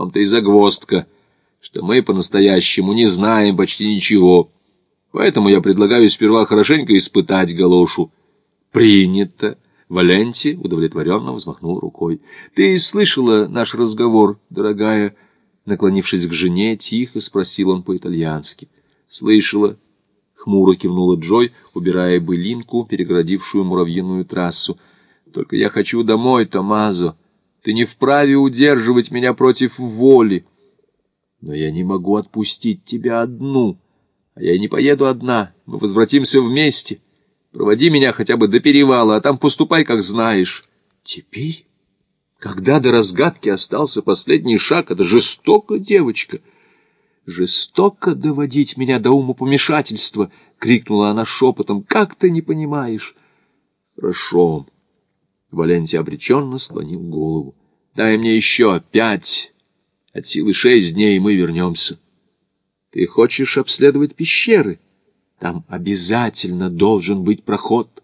том-то и загвоздка, что мы по-настоящему не знаем почти ничего. Поэтому я предлагаю сперва хорошенько испытать галошу. Принято. Валенти удовлетворенно взмахнул рукой. Ты слышала наш разговор, дорогая? Наклонившись к жене, тихо спросил он по-итальянски. Слышала. Хмуро кивнула Джой, убирая былинку, перегородившую муравьиную трассу. Только я хочу домой, Томазо. Ты не вправе удерживать меня против воли. Но я не могу отпустить тебя одну. А я не поеду одна. Мы возвратимся вместе. Проводи меня хотя бы до перевала, а там поступай, как знаешь. Теперь, когда до разгадки остался последний шаг, это жестоко, девочка. Жестоко доводить меня до умопомешательства, — крикнула она шепотом. Как ты не понимаешь? Хорошо. Валентий обреченно склонил голову. «Дай мне еще пять. От силы шесть дней мы вернемся. Ты хочешь обследовать пещеры? Там обязательно должен быть проход.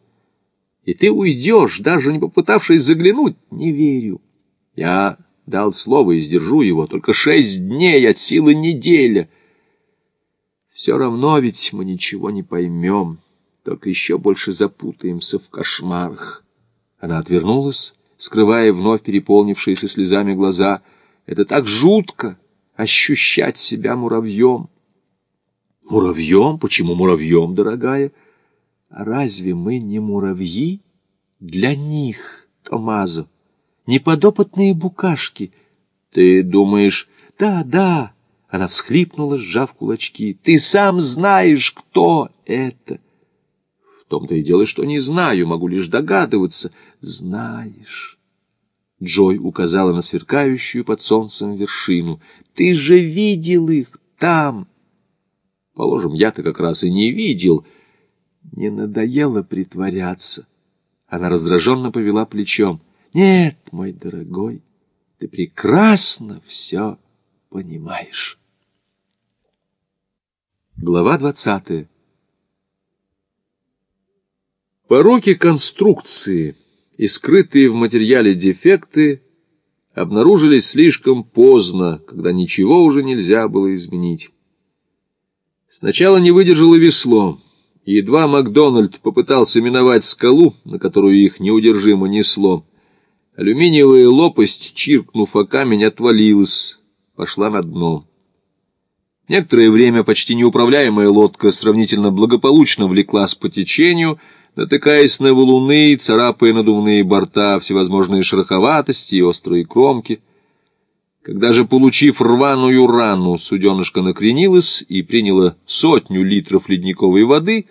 И ты уйдешь, даже не попытавшись заглянуть. Не верю. Я дал слово и сдержу его. Только шесть дней от силы неделя. Все равно ведь мы ничего не поймем, только еще больше запутаемся в кошмарах». Она отвернулась, скрывая вновь переполнившиеся слезами глаза. Это так жутко ощущать себя муравьем. Муравьем? Почему муравьем, дорогая? А разве мы не муравьи? Для них, Томазо, неподопытные букашки. Ты думаешь, да, да, она всхлипнула, сжав кулачки. Ты сам знаешь, кто это. Том-то и дело, что не знаю, могу лишь догадываться. Знаешь. Джой указала на сверкающую под солнцем вершину. Ты же видел их там. Положим, я-то как раз и не видел. Не надоело притворяться. Она раздраженно повела плечом. Нет, мой дорогой, ты прекрасно все понимаешь. Глава двадцатая. Пороки конструкции и скрытые в материале дефекты обнаружились слишком поздно, когда ничего уже нельзя было изменить. Сначала не выдержало весло, и едва Макдональд попытался миновать скалу, на которую их неудержимо несло. Алюминиевая лопасть, чиркнув о камень, отвалилась, пошла на дно. Некоторое время почти неуправляемая лодка сравнительно благополучно влеклась по течению — натыкаясь на валуны, царапая надувные борта, всевозможные шероховатости и острые кромки. Когда же, получив рваную рану, суденышко накренилось и приняло сотню литров ледниковой воды,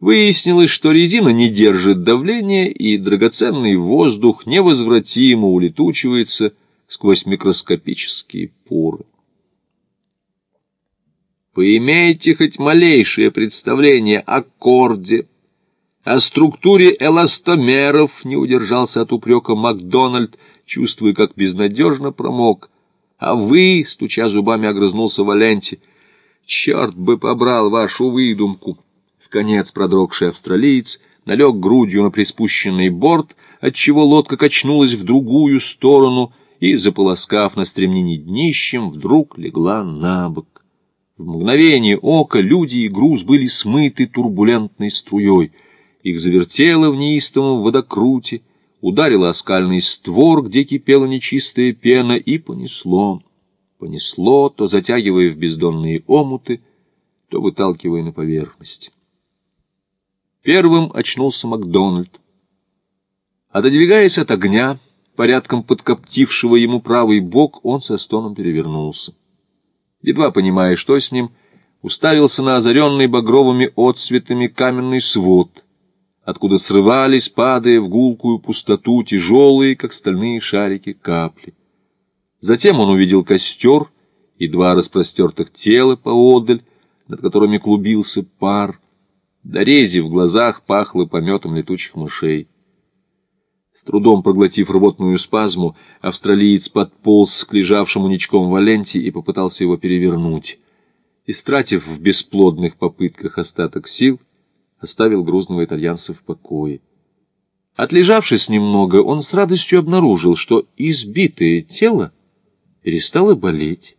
выяснилось, что резина не держит давления, и драгоценный воздух невозвратимо улетучивается сквозь микроскопические поры. Поимейте хоть малейшее представление о корде, о структуре эластомеров не удержался от упрека Макдональд, чувствуя, как безнадежно промок. А вы, стуча зубами, огрызнулся Валенти. Черт бы побрал вашу выдумку! В конец продрогший австралиец налег грудью на приспущенный борт, отчего лодка качнулась в другую сторону и, заполоскав на стремнине днищем, вдруг легла на бок. В мгновение ока люди и груз были смыты турбулентной струей — их завертело в неистовом водокруте, ударило о скальный створ, где кипела нечистая пена, и понесло. Понесло, то затягивая в бездонные омуты, то выталкивая на поверхность. Первым очнулся Макдональд. Отодвигаясь от огня, порядком подкоптившего ему правый бок, он со стоном перевернулся. Едва понимая, что с ним, уставился на озаренный багровыми отсветами каменный свод — откуда срывались, падая в гулкую пустоту, тяжелые, как стальные шарики, капли. Затем он увидел костер и два распростертых тела поодаль, над которыми клубился пар. Дорези в глазах пахло пометом летучих мышей. С трудом проглотив рвотную спазму, австралиец подполз к лежавшему ничком Валенти и попытался его перевернуть. Истратив в бесплодных попытках остаток сил, оставил грузного итальянца в покое. Отлежавшись немного, он с радостью обнаружил, что избитое тело перестала болеть.